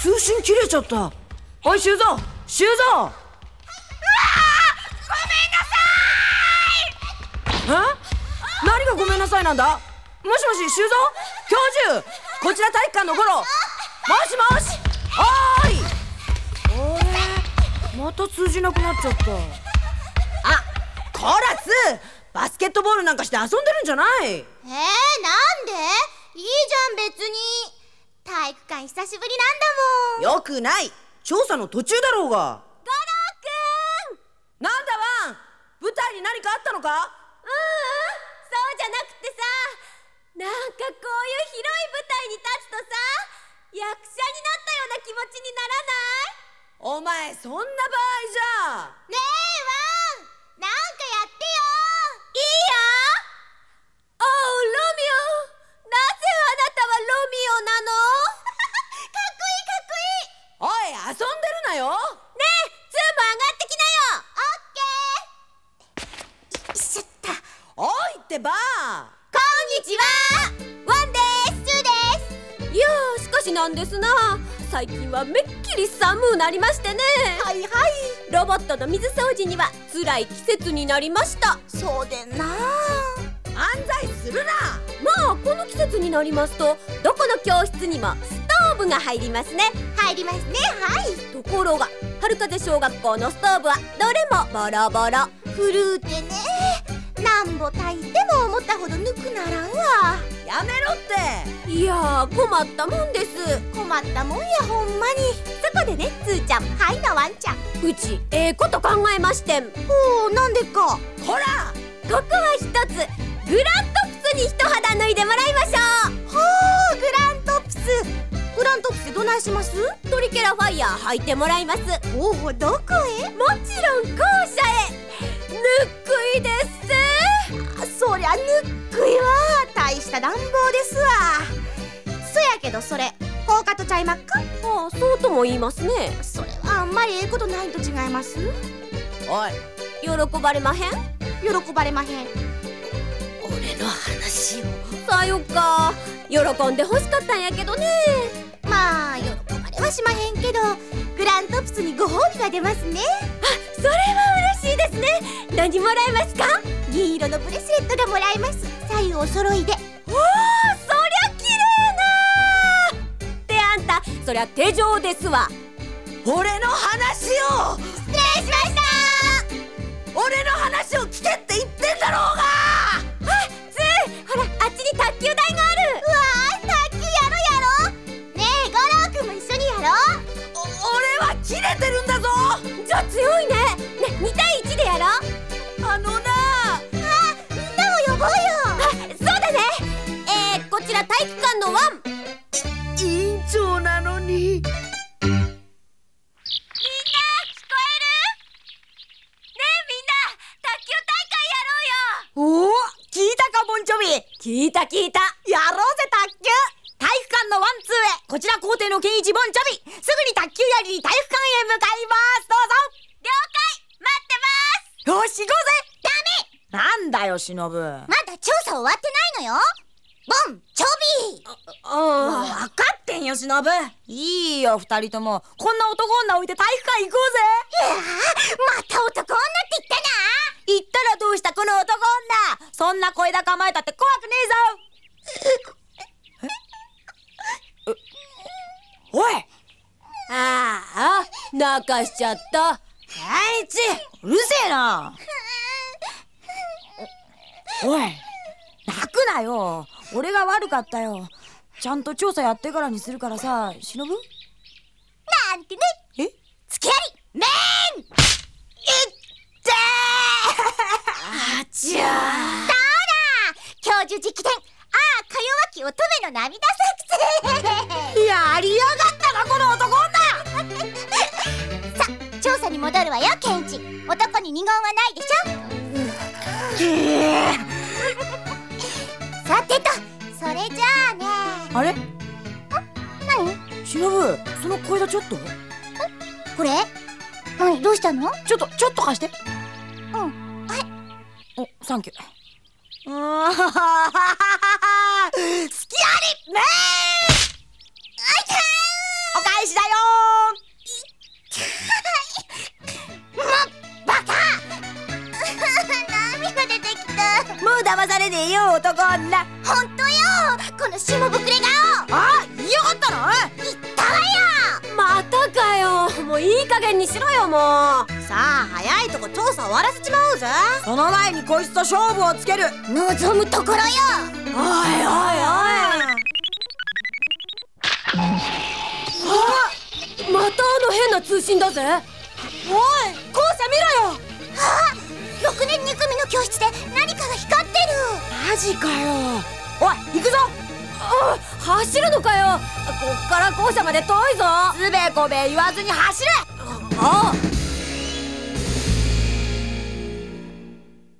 通信切れちゃった。おい修造。修造。うわごめんなさい。え？何がごめんなさいなんだ？もしもし修造？教授。こちら体育館の頃もしもし。おーい。あれまた通じなくなっちゃった。あコラツ。バスケットボールなんかして遊んでるんじゃない？えー、なんで？いいじゃん別に。体育館久しぶりなんだもん。よくない。調査の途中だろうが。五郎くん。なんだワン。舞台に何かあったのか？ううんそうじゃなくてさ。なんかこういう広い舞台に立つとさ役者になったような気持ちにならない？お前そんな場合じゃ。ねえかしなんですな。最近はめっきり寒うなりましてね。はいはい。ロボットの水掃除には辛い季節になりました。そうでんな。犯罪するな。まあこの季節になりますとどこの教室にもストーブが入りますね。入りますねはい。ところが春風小学校のストーブはどれもボロボロ。古うてねなんぼ炊いても思ったほどぬくならんわ。やめろって。いやー困ったもんです。困ったもんやほんまに。そこでねつーちゃんはいなワンちゃん。うちええこと考えましてん。ほうなんでか。こら。ここは一つ。グラントプスに一肌脱いでもらいましょう。ほうグラントプス。グラントプスどないします？トリケラファイヤー履いてもらいます。おおどこへ？もちろん校舎へ。ぬっくいです。そりゃぬっくいわ大した暖房ですわ。そやけどそれ放火とちゃいまっか？ああそうとも言いますね。それはあんまりええことないと違います？おい喜ばれまへん？喜ばれまへん。俺の話を。さよか。喜んで欲しかったんやけどね。まあ喜ばれはしまへんけどグラントプスにご褒美が出ますね。あそれは嬉しいですね。何もらえますか？銀色のブレスレットがもらえます。左右お揃いで。おおそりゃ綺麗なってあんたそりゃ手錠ですわ。俺の話を。失礼しました。俺の話を聞けって言ってんだろうが聞いた聞いた。やろうぜ卓球。体育館のワンツーへ。こちら校庭のケンイチボンチョビ。すぐに卓球やりに体育館へ向かいます。ど了解。待ってます。うぞよし行こうぜ。ダメ。なんだよ忍。まだ調査終わってないのよ。ボンチョビあ分かってんよ忍。いいよ二人とも。こんな男女置いて体育館行こうぜ。いやーまた男女って言ったな言ったらどうしたこの男女そんな声高構えたって怖くねえぞええおいああ泣かしちゃった。あいつうるせえな。おい泣くなよ。俺が悪かったよ。ちゃんと調査やってからにするからさ忍なんてね。え？付き合いめんいってあちゃどうだ。教授直伝。ああか弱き乙女の涙調査に戻るわよケンイチ。男に二言はないでしょ。さてとそれじゃあね。あれ？何？忍その小枝ちょっと？これ？何どうしたの？ちょっとちょっと貸して。うん。はいおサンキュー。好きあり！めーでいいよ男女ほんとよこの下ぶくれ顔あ言いやがったな言ったわよまたかよもういい加減にしろよもうさあ早いとこ調査終わらせちまおうぜその前にこいつと勝負をつける望むところよおいおいおいあまたあの変な通信だぜおい校舎見ろよ。あ6年2組の教室で何マジかよ。おい行くぞ。あ走るのかよ。こっから校舎まで遠いぞ。つべこべ言わずに走れ。あ